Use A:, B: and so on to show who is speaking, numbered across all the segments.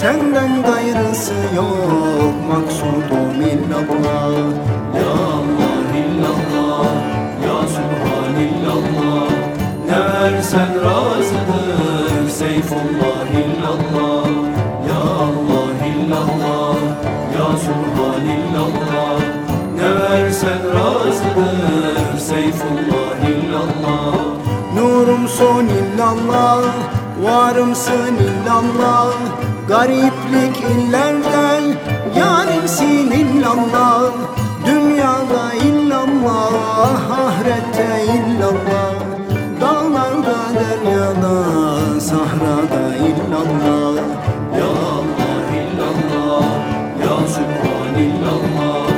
A: Senden gayrısı yok, maksudum illallah.
B: Ya Allah illallah Ya Subhanillallah Ne versen razıdır Seyfullah illallah. Ya Allah illallah Ya Subhanillallah Ne versen razıdır Seyfullah illallah.
A: Nurumsun illallah, varımsın illallah Gariplik illerden yarimsin illallah Dünyada illallah, ahirette illallah. Dağlarda, deryada, sahrada illallah.
B: Ya Allah illallah Ya Subhanillallah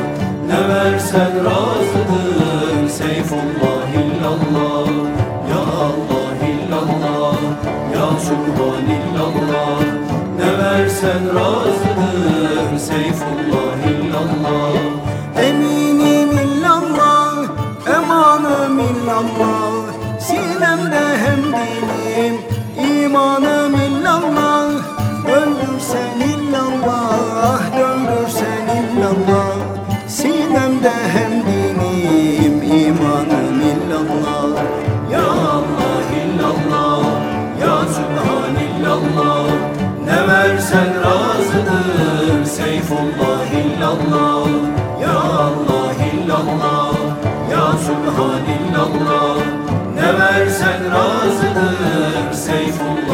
B: Ne versen razıdır Seyfullah illallah. Ya Allah illallah Ya Subhanillallah Ne versen razıdır Seyfullah illallah.
A: Eminim illallah, emanım illallah. Sinemde hem dinim, imanım illallah. Öldürsen illallah, döndürsen illallah. Sinemde hem dinim, imanım illallah
B: Seyfullah illallah Ya Allah illallah Ya Subhanillallah Ne versen razıdır Seyfullah